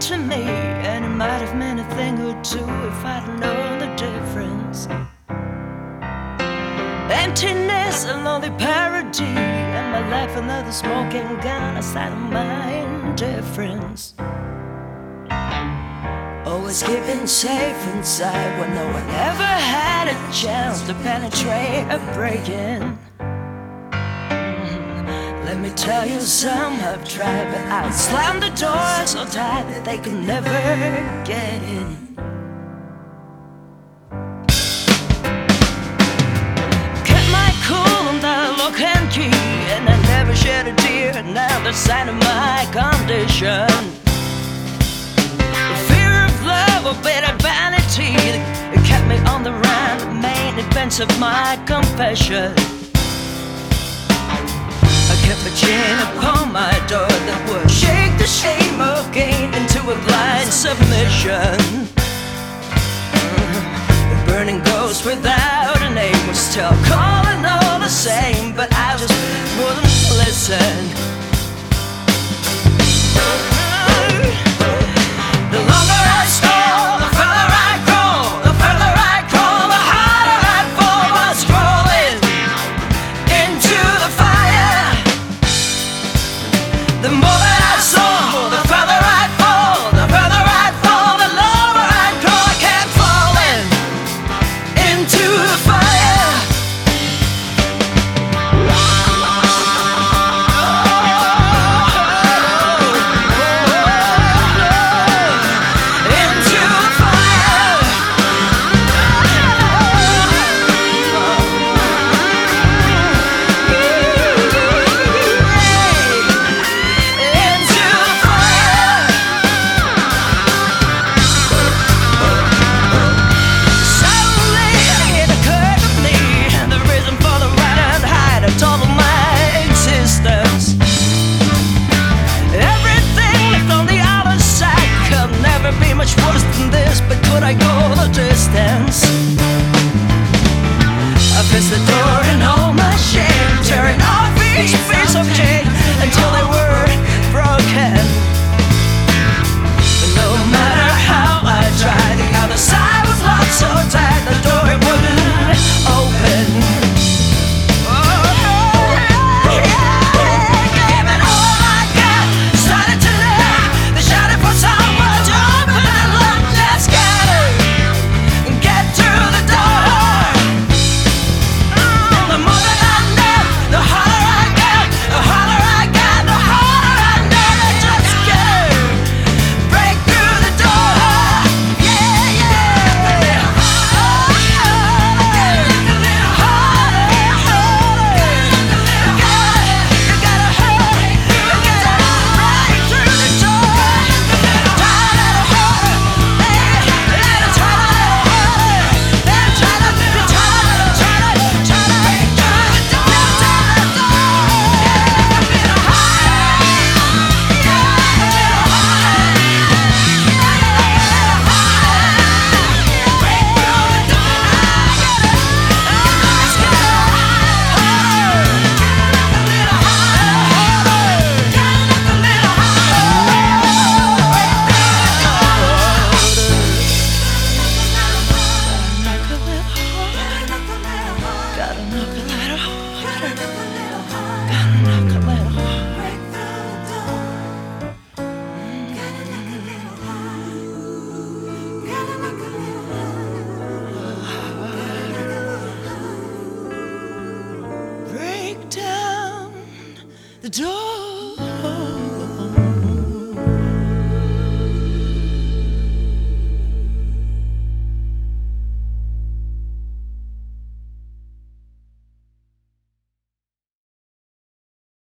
to me, and it might have meant a thing or two if I'd known the difference. Emptiness, a lonely parody, and my life another smoking gun aside of my indifference. Oh, Always keeping safe inside when no one ever had a chance to penetrate a break in. Let me tell you, some have tried, but I slammed the door so tight that they could never get in. Kept my cool and I never shed a tear. Now the sign of my condition. Fear of love or bitter vanity that kept me on the run. The main events of my confession. Kept upon my door that would shake the shame of gain into a blind submission. Mm-hmm. The burning ghost without much worse than this, but could I go the distance? I faced the door and all my shame, tearing off door.